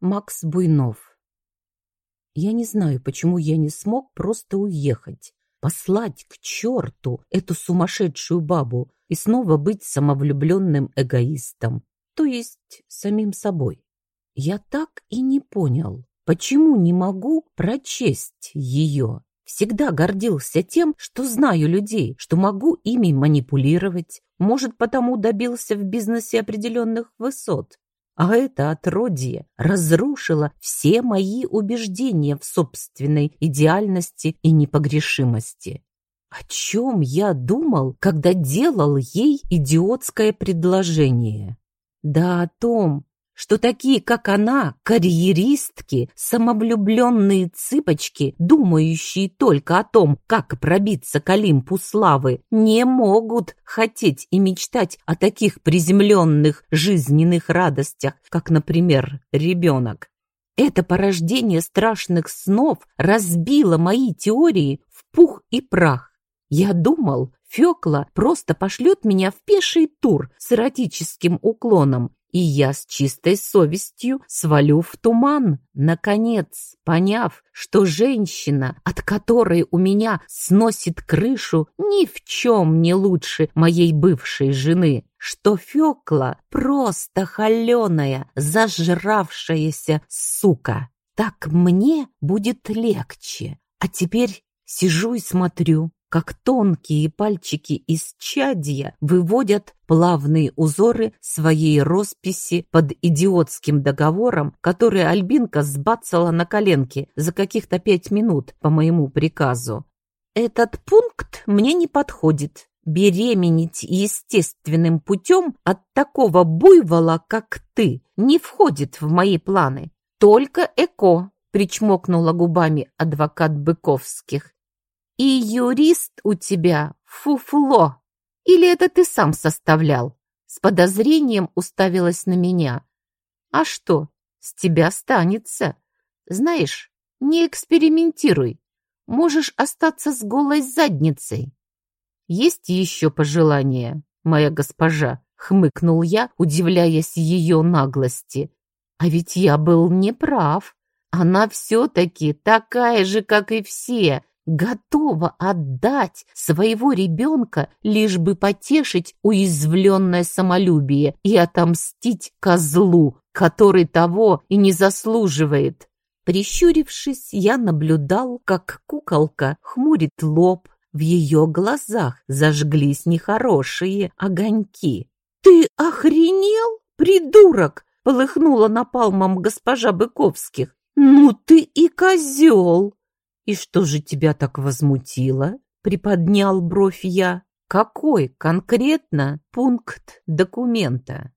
Макс Буйнов. Я не знаю, почему я не смог просто уехать, послать к черту эту сумасшедшую бабу и снова быть самовлюбленным эгоистом, то есть самим собой. Я так и не понял, почему не могу прочесть ее. Всегда гордился тем, что знаю людей, что могу ими манипулировать, может, потому добился в бизнесе определенных высот, а это отродье разрушило все мои убеждения в собственной идеальности и непогрешимости. О чем я думал, когда делал ей идиотское предложение? Да о том, что такие, как она, карьеристки, самовлюбленные цыпочки, думающие только о том, как пробиться к Олимпу славы, не могут хотеть и мечтать о таких приземленных жизненных радостях, как, например, ребенок. Это порождение страшных снов разбило мои теории в пух и прах. Я думал, Фёкла просто пошлет меня в пеший тур с эротическим уклоном, и я с чистой совестью свалю в туман, наконец, поняв, что женщина, от которой у меня сносит крышу, ни в чем не лучше моей бывшей жены, что Фёкла просто холеная, зажравшаяся сука. Так мне будет легче. А теперь сижу и смотрю, как тонкие пальчики из чадья выводят плавные узоры своей росписи под идиотским договором, который Альбинка сбацала на коленке за каких-то пять минут по моему приказу. Этот пункт мне не подходит. Беременеть естественным путем от такого буйвола, как ты, не входит в мои планы. Только эко, причмокнула губами адвокат Быковских. И юрист у тебя фуфло. Или это ты сам составлял? С подозрением уставилась на меня. А что, с тебя станется? Знаешь, не экспериментируй. Можешь остаться с голой задницей. Есть еще пожелания, моя госпожа? Хмыкнул я, удивляясь ее наглости. А ведь я был неправ. Она все-таки такая же, как и все, готова отдать своего ребенка, лишь бы потешить уязвленное самолюбие и отомстить козлу, который того и не заслуживает. Прищурившись, я наблюдал, как куколка хмурит лоб, в ее глазах зажглись нехорошие огоньки. «Ты охренел, придурок!» — полыхнула напалмом госпожа Быковских. «Ну ты и козел!» «И что же тебя так возмутило?» — приподнял бровь я. «Какой конкретно пункт документа?»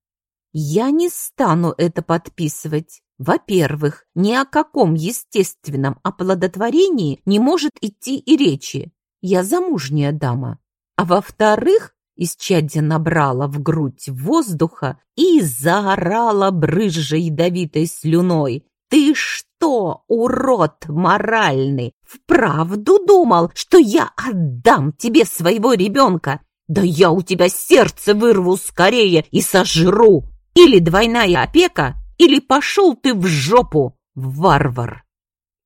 «Я не стану это подписывать. Во-первых, ни о каком естественном оплодотворении не может идти и речи. Я замужняя дама. А во-вторых, Исчадье набрала в грудь воздуха и заорала брызжа ядовитой слюной. «Ты что, урод моральный, вправду думал, что я отдам тебе своего ребенка? Да я у тебя сердце вырву скорее и сожру! Или двойная опека, или пошел ты в жопу, варвар!»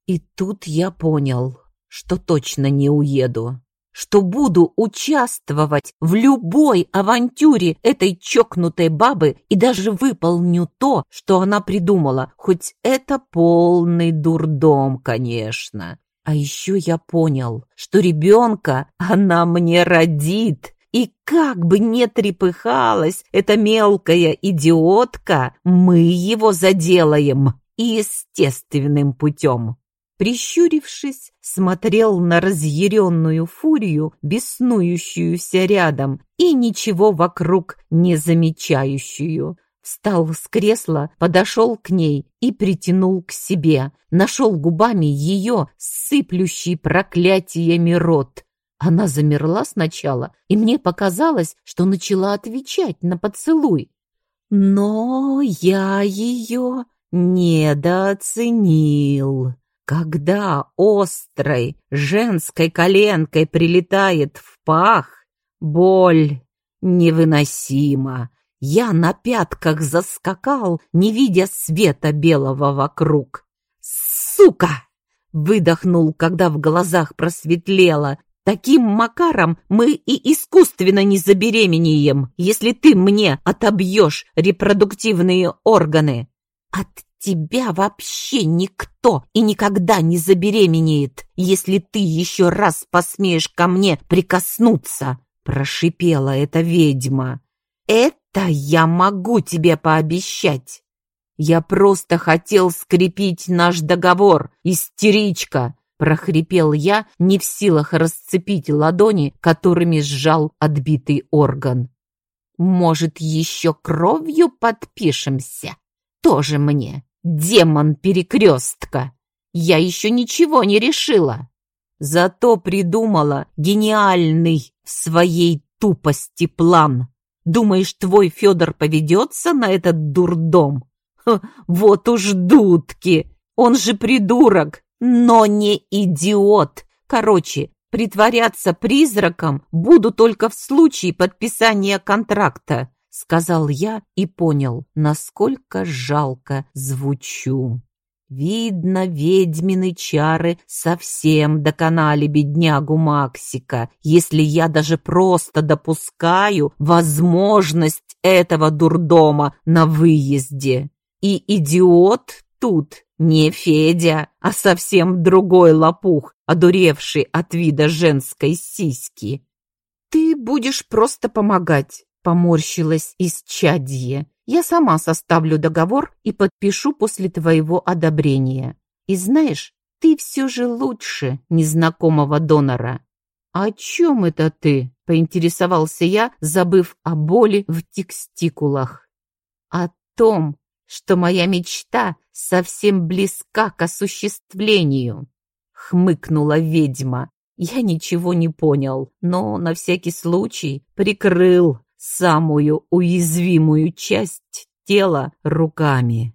И тут я понял, что точно не уеду что буду участвовать в любой авантюре этой чокнутой бабы и даже выполню то, что она придумала, хоть это полный дурдом, конечно. А еще я понял, что ребенка она мне родит. И как бы не трепыхалась эта мелкая идиотка, мы его заделаем естественным путем прищурившись, смотрел на разъяренную фурию, беснующуюся рядом и ничего вокруг не замечающую. Встал с кресла, подошел к ней и притянул к себе, нашел губами ее сыплющий проклятиями рот. Она замерла сначала, и мне показалось, что начала отвечать на поцелуй. Но я ее недооценил. Когда острой женской коленкой прилетает в пах, боль невыносима, Я на пятках заскакал, не видя света белого вокруг. «Сука!» — выдохнул, когда в глазах просветлело. «Таким макаром мы и искусственно не забеременеем, если ты мне отобьешь репродуктивные органы. От тебя вообще никто и никогда не забеременеет, если ты еще раз посмеешь ко мне прикоснуться!» Прошипела эта ведьма. «Это я могу тебе пообещать!» «Я просто хотел скрепить наш договор, истеричка!» прохрипел я, не в силах расцепить ладони, которыми сжал отбитый орган. «Может, еще кровью подпишемся? Тоже мне, демон перекрестка! Я еще ничего не решила!» Зато придумала гениальный в своей тупости план. Думаешь, твой Федор поведется на этот дурдом? Ха, вот уж дудки! Он же придурок, но не идиот. Короче, притворяться призраком буду только в случае подписания контракта, сказал я и понял, насколько жалко звучу. Видно, ведьмины чары совсем доконали беднягу Максика, если я даже просто допускаю возможность этого дурдома на выезде. И идиот тут не Федя, а совсем другой лопух, одуревший от вида женской сиськи. «Ты будешь просто помогать», — поморщилась исчадье. Я сама составлю договор и подпишу после твоего одобрения. И знаешь, ты все же лучше незнакомого донора». «О чем это ты?» — поинтересовался я, забыв о боли в текстикулах. «О том, что моя мечта совсем близка к осуществлению», — хмыкнула ведьма. Я ничего не понял, но на всякий случай прикрыл самую уязвимую часть тела руками.